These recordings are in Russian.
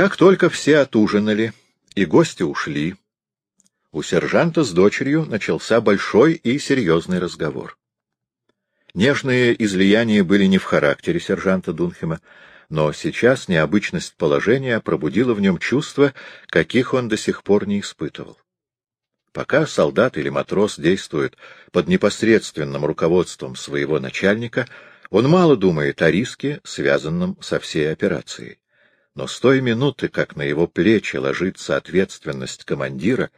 Как только все отужинали и гости ушли, у сержанта с дочерью начался большой и серьезный разговор. Нежные излияния были не в характере сержанта Дунхема, но сейчас необычность положения пробудила в нем чувства, каких он до сих пор не испытывал. Пока солдат или матрос действует под непосредственным руководством своего начальника, он мало думает о риске, связанном со всей операцией. Но с той минуты, как на его плечи ложится ответственность командира,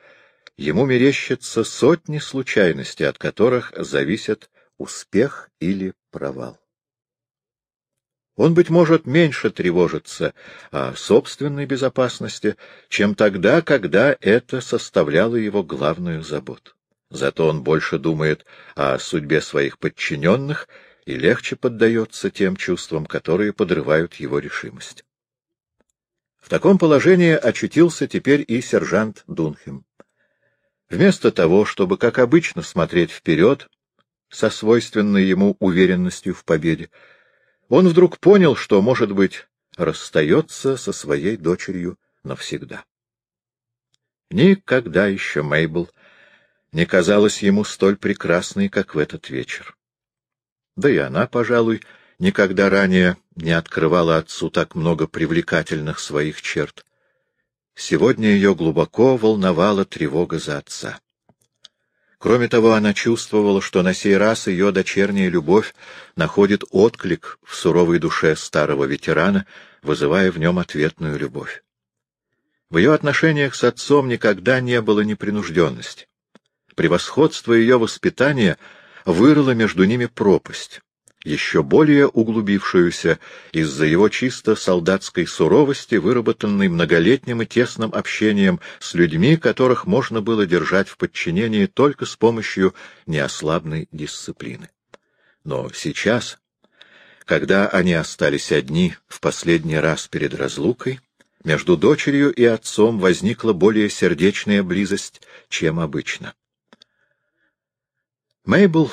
ему мерещатся сотни случайностей, от которых зависят успех или провал. Он, быть может, меньше тревожится о собственной безопасности, чем тогда, когда это составляло его главную заботу. Зато он больше думает о судьбе своих подчиненных и легче поддается тем чувствам, которые подрывают его решимость. В таком положении очутился теперь и сержант Дунхем. Вместо того, чтобы, как обычно, смотреть вперед, со свойственной ему уверенностью в победе, он вдруг понял, что, может быть, расстается со своей дочерью навсегда. Никогда еще Мейбл не казалась ему столь прекрасной, как в этот вечер. Да и она, пожалуй, никогда ранее не открывала отцу так много привлекательных своих черт. Сегодня ее глубоко волновала тревога за отца. Кроме того, она чувствовала, что на сей раз ее дочерняя любовь находит отклик в суровой душе старого ветерана, вызывая в нем ответную любовь. В ее отношениях с отцом никогда не было непринужденности. Превосходство ее воспитания вырыло между ними пропасть еще более углубившуюся из-за его чисто солдатской суровости, выработанной многолетним и тесным общением с людьми, которых можно было держать в подчинении только с помощью неослабной дисциплины. Но сейчас, когда они остались одни в последний раз перед разлукой, между дочерью и отцом возникла более сердечная близость, чем обычно. Мейбл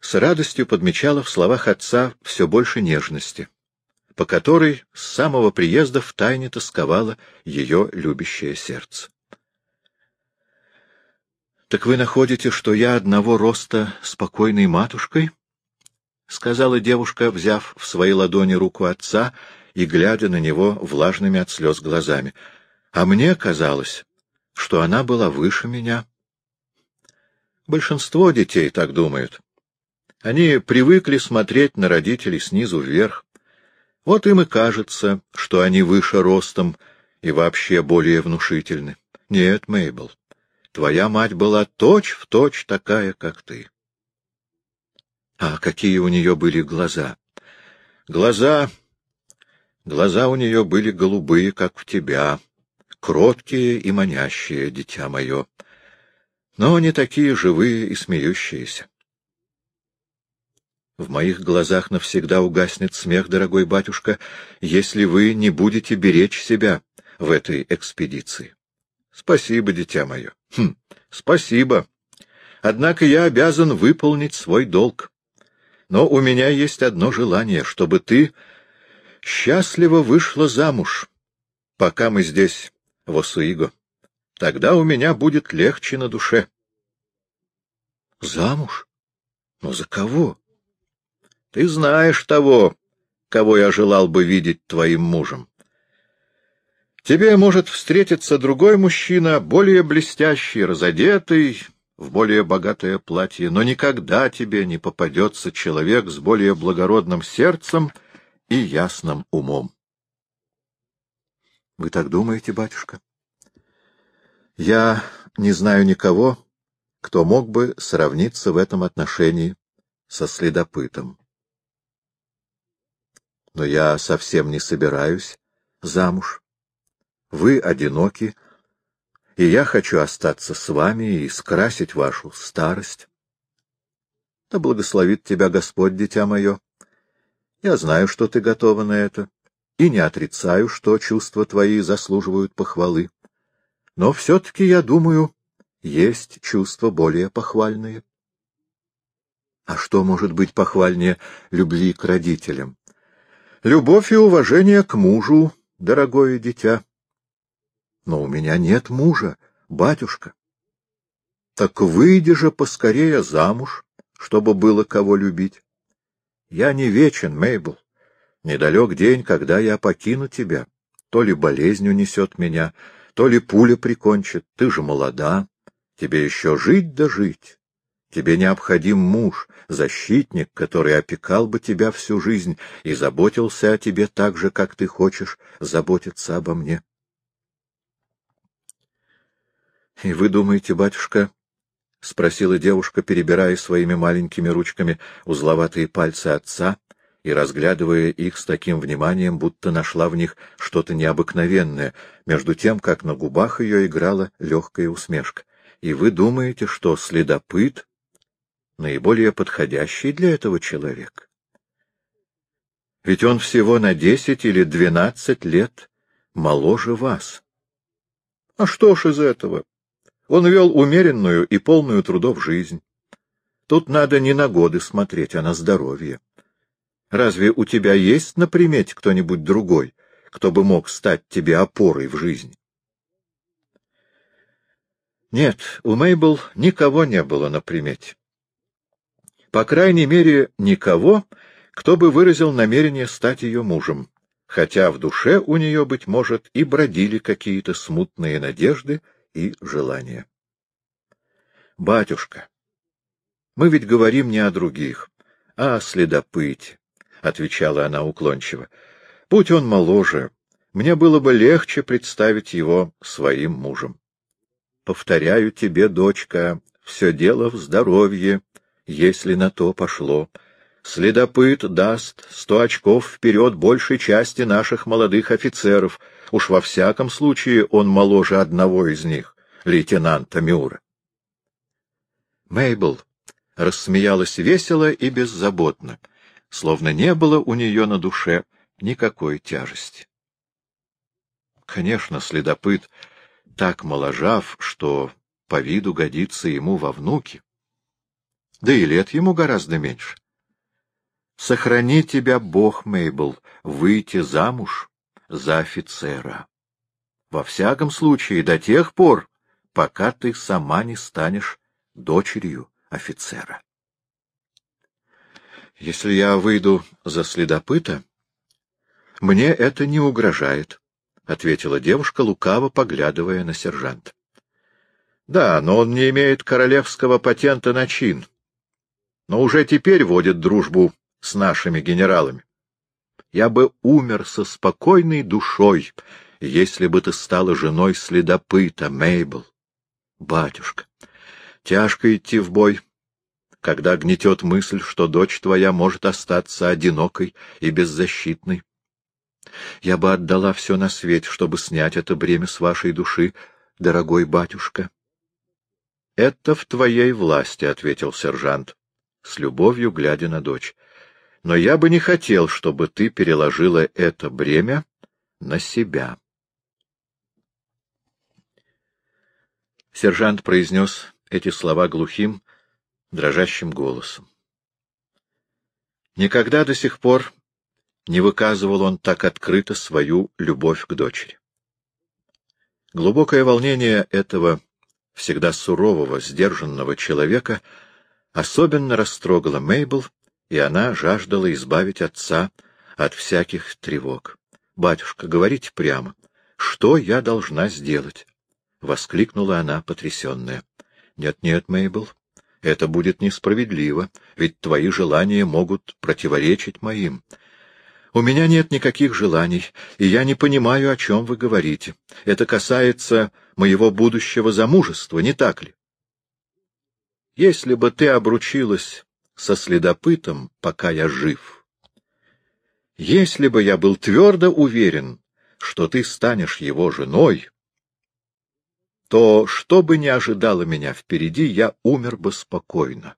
с радостью подмечала в словах отца все больше нежности, по которой с самого приезда втайне тосковало ее любящее сердце. — Так вы находите, что я одного роста спокойной матушкой? — сказала девушка, взяв в свои ладони руку отца и глядя на него влажными от слез глазами. — А мне казалось, что она была выше меня. Большинство детей так думают. Они привыкли смотреть на родителей снизу вверх. Вот им и кажется, что они выше ростом и вообще более внушительны. Нет, Мейбл, твоя мать была точь-в-точь точь такая, как ты. А какие у нее были глаза? Глаза... Глаза у нее были голубые, как у тебя, кроткие и манящие, дитя мое, но не такие живые и смеющиеся. В моих глазах навсегда угаснет смех, дорогой батюшка, если вы не будете беречь себя в этой экспедиции. Спасибо, дитя мое. Хм, спасибо. Однако я обязан выполнить свой долг. Но у меня есть одно желание, чтобы ты счастливо вышла замуж, пока мы здесь, в Осуиго. Тогда у меня будет легче на душе. Замуж? Но за кого? Ты знаешь того, кого я желал бы видеть твоим мужем. Тебе может встретиться другой мужчина, более блестящий, разодетый, в более богатое платье, но никогда тебе не попадется человек с более благородным сердцем и ясным умом. Вы так думаете, батюшка? Я не знаю никого, кто мог бы сравниться в этом отношении со следопытом но я совсем не собираюсь замуж. Вы одиноки, и я хочу остаться с вами и скрасить вашу старость. Да благословит тебя Господь, дитя мое. Я знаю, что ты готова на это, и не отрицаю, что чувства твои заслуживают похвалы. Но все-таки, я думаю, есть чувства более похвальные. А что может быть похвальнее любви к родителям? Любовь и уважение к мужу, дорогое дитя. Но у меня нет мужа, батюшка. Так выйди же поскорее замуж, чтобы было кого любить. Я не вечен, Мейбл. Недалек день, когда я покину тебя. То ли болезнь унесет меня, то ли пуля прикончит. Ты же молода, тебе еще жить да жить. Тебе необходим муж, защитник, который опекал бы тебя всю жизнь и заботился о тебе так же, как ты хочешь заботиться обо мне. — И вы думаете, батюшка, — спросила девушка, перебирая своими маленькими ручками узловатые пальцы отца и разглядывая их с таким вниманием, будто нашла в них что-то необыкновенное, между тем, как на губах ее играла легкая усмешка. — И вы думаете, что следопыт наиболее подходящий для этого человек. Ведь он всего на десять или двенадцать лет моложе вас. А что ж из этого? Он вел умеренную и полную трудов жизнь. Тут надо не на годы смотреть, а на здоровье. Разве у тебя есть на примете кто-нибудь другой, кто бы мог стать тебе опорой в жизни? Нет, у Мейбл никого не было на примете. По крайней мере, никого, кто бы выразил намерение стать ее мужем, хотя в душе у нее, быть может, и бродили какие-то смутные надежды и желания. «Батюшка, мы ведь говорим не о других, а о следопыте», — отвечала она уклончиво. «Будь он моложе, мне было бы легче представить его своим мужем. Повторяю тебе, дочка, все дело в здоровье, если на то пошло. Следопыт даст сто очков вперед большей части наших молодых офицеров. Уж во всяком случае он моложе одного из них, лейтенанта Мюра. Мейбл рассмеялась весело и беззаботно, словно не было у нее на душе никакой тяжести. Конечно, следопыт так моложав, что по виду годится ему во внуки да и лет ему гораздо меньше. Сохрани тебя, Бог, Мейбл, выйти замуж за офицера. Во всяком случае, до тех пор, пока ты сама не станешь дочерью офицера. Если я выйду за следопыта, мне это не угрожает, — ответила девушка, лукаво поглядывая на сержанта. — Да, но он не имеет королевского патента на чин, но уже теперь водит дружбу с нашими генералами. Я бы умер со спокойной душой, если бы ты стала женой следопыта, Мейбл. Батюшка, тяжко идти в бой, когда гнетет мысль, что дочь твоя может остаться одинокой и беззащитной. Я бы отдала все на свете, чтобы снять это бремя с вашей души, дорогой батюшка. — Это в твоей власти, — ответил сержант с любовью глядя на дочь. Но я бы не хотел, чтобы ты переложила это бремя на себя. Сержант произнес эти слова глухим, дрожащим голосом. Никогда до сих пор не выказывал он так открыто свою любовь к дочери. Глубокое волнение этого всегда сурового, сдержанного человека — особенно растрогала Мейбл, и она жаждала избавить отца от всяких тревог. — Батюшка, говорите прямо, что я должна сделать? — воскликнула она, потрясенная. «Нет, — Нет-нет, Мейбл, это будет несправедливо, ведь твои желания могут противоречить моим. У меня нет никаких желаний, и я не понимаю, о чем вы говорите. Это касается моего будущего замужества, не так ли? Если бы ты обручилась со следопытом, пока я жив, если бы я был твердо уверен, что ты станешь его женой, то, что бы ни ожидало меня впереди, я умер бы спокойно.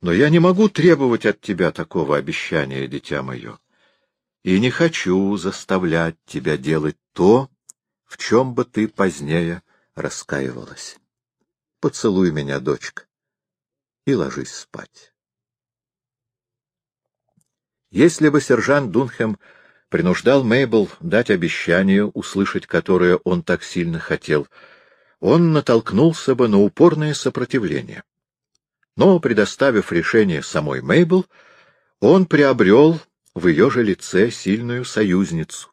Но я не могу требовать от тебя такого обещания, дитя мое, и не хочу заставлять тебя делать то, в чем бы ты позднее раскаивалась. Поцелуй меня, дочка, и ложись спать. Если бы сержант Дунхем принуждал Мейбл дать обещание, услышать которое он так сильно хотел, он натолкнулся бы на упорное сопротивление. Но, предоставив решение самой Мейбл, он приобрел в ее же лице сильную союзницу,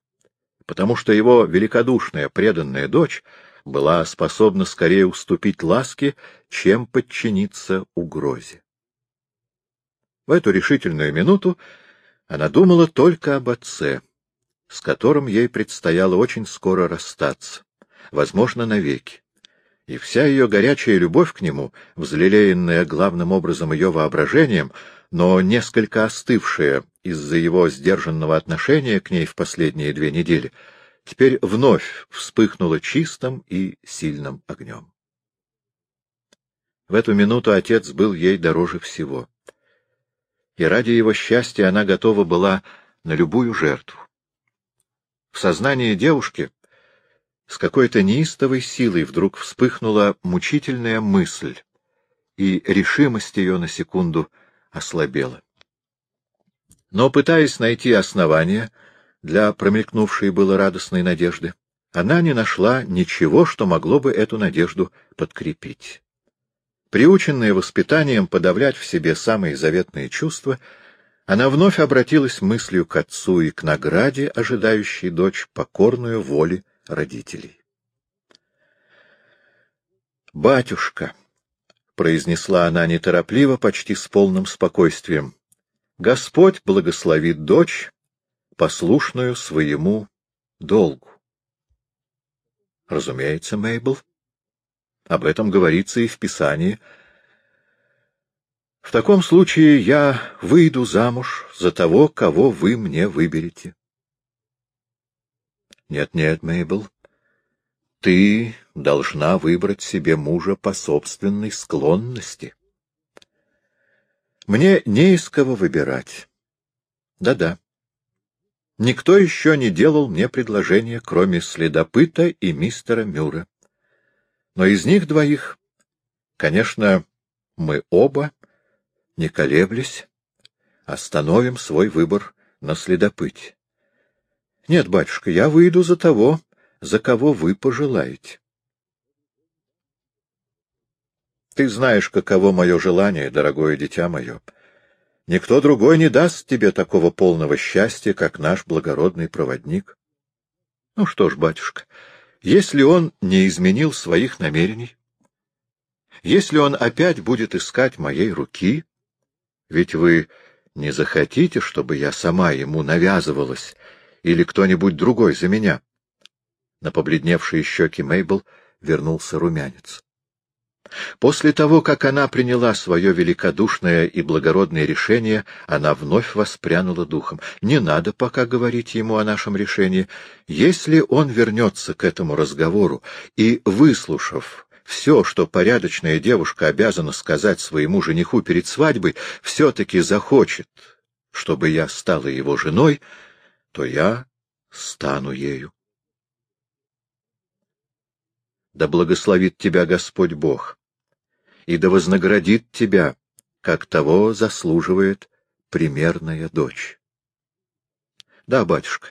потому что его великодушная преданная дочь была способна скорее уступить ласке, чем подчиниться угрозе. В эту решительную минуту она думала только об отце, с которым ей предстояло очень скоро расстаться, возможно, навеки. И вся ее горячая любовь к нему, взлелеянная главным образом ее воображением, но несколько остывшая из-за его сдержанного отношения к ней в последние две недели, теперь вновь вспыхнула чистым и сильным огнем. В эту минуту отец был ей дороже всего и ради его счастья она готова была на любую жертву. В сознании девушки с какой-то неистовой силой вдруг вспыхнула мучительная мысль, и решимость ее на секунду ослабела. Но, пытаясь найти основания для промелькнувшей было радостной надежды, она не нашла ничего, что могло бы эту надежду подкрепить. Приученная воспитанием подавлять в себе самые заветные чувства, она вновь обратилась мыслью к отцу и к награде, ожидающей дочь, покорную воле родителей. «Батюшка», — произнесла она неторопливо, почти с полным спокойствием, — «Господь благословит дочь, послушную своему долгу». «Разумеется, Мейбл», об этом говорится и в Писании. В таком случае я выйду замуж за того, кого вы мне выберете. Нет-нет, Мейбл, ты должна выбрать себе мужа по собственной склонности. Мне не из кого выбирать. Да-да. Никто еще не делал мне предложения, кроме следопыта и мистера Мюра. Но из них двоих, конечно, мы оба, не колеблясь, остановим свой выбор на следопыте. Нет, батюшка, я выйду за того, за кого вы пожелаете. Ты знаешь, каково мое желание, дорогое дитя мое. Никто другой не даст тебе такого полного счастья, как наш благородный проводник. Ну что ж, батюшка, если он не изменил своих намерений, если он опять будет искать моей руки, ведь вы не захотите, чтобы я сама ему навязывалась или кто-нибудь другой за меня. На побледневшие щеки Мейбл вернулся румянец. После того, как она приняла свое великодушное и благородное решение, она вновь воспрянула духом. Не надо пока говорить ему о нашем решении. Если он вернется к этому разговору и, выслушав все, что порядочная девушка обязана сказать своему жениху перед свадьбой, все-таки захочет, чтобы я стала его женой, то я стану ею. Да благословит тебя Господь Бог, и да вознаградит тебя, как того заслуживает примерная дочь. Да, батюшка,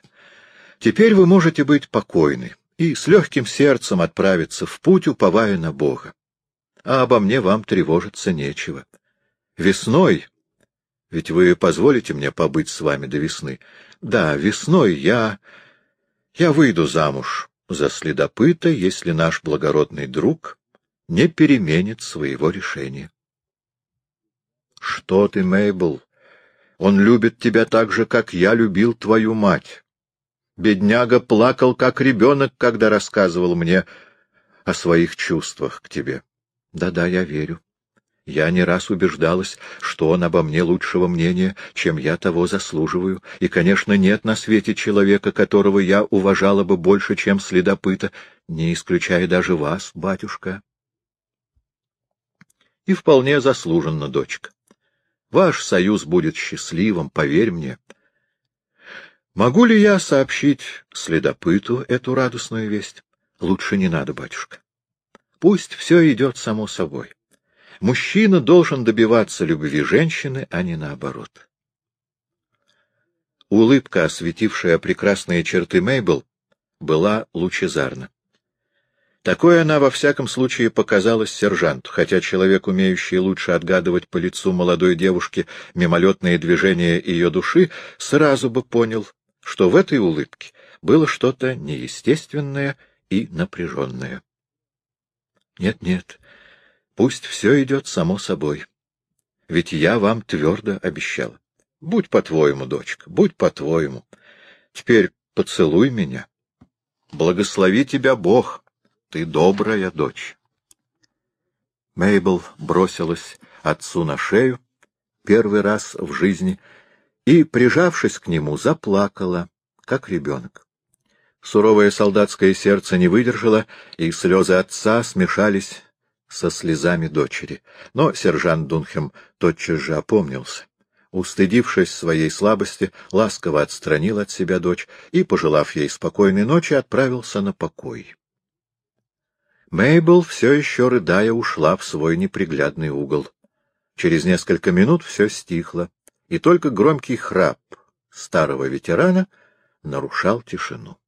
теперь вы можете быть покойны и с легким сердцем отправиться в путь, уповая на Бога. А обо мне вам тревожиться нечего. Весной, ведь вы позволите мне побыть с вами до весны, да, весной я... я выйду замуж за следопыта, если наш благородный друг не переменит своего решения. — Что ты, Мейбл? Он любит тебя так же, как я любил твою мать. Бедняга плакал, как ребенок, когда рассказывал мне о своих чувствах к тебе. Да-да, я верю. Я не раз убеждалась, что он обо мне лучшего мнения, чем я того заслуживаю, и, конечно, нет на свете человека, которого я уважала бы больше, чем следопыта, не исключая даже вас, батюшка. И вполне заслуженно, дочка. Ваш союз будет счастливым, поверь мне. Могу ли я сообщить следопыту эту радостную весть? Лучше не надо, батюшка. Пусть все идет само собой. Мужчина должен добиваться любви женщины, а не наоборот. Улыбка, осветившая прекрасные черты Мейбл, была лучезарна. Такой она, во всяком случае, показалась сержанту, хотя человек, умеющий лучше отгадывать по лицу молодой девушки мимолетные движения ее души, сразу бы понял, что в этой улыбке было что-то неестественное и напряженное. Нет, нет, пусть все идет само собой. Ведь я вам твердо обещал. Будь по-твоему, дочка, будь по-твоему. Теперь поцелуй меня. Благослови тебя Бог, ты добрая дочь. Мейбл бросилась отцу на шею первый раз в жизни и, прижавшись к нему, заплакала, как ребенок. Суровое солдатское сердце не выдержало, и слезы отца смешались со слезами дочери. Но сержант Дунхем тотчас же опомнился. Устыдившись своей слабости, ласково отстранил от себя дочь и, пожелав ей спокойной ночи, отправился на покой. Мейбл, все еще рыдая, ушла в свой неприглядный угол. Через несколько минут все стихло, и только громкий храп старого ветерана нарушал тишину.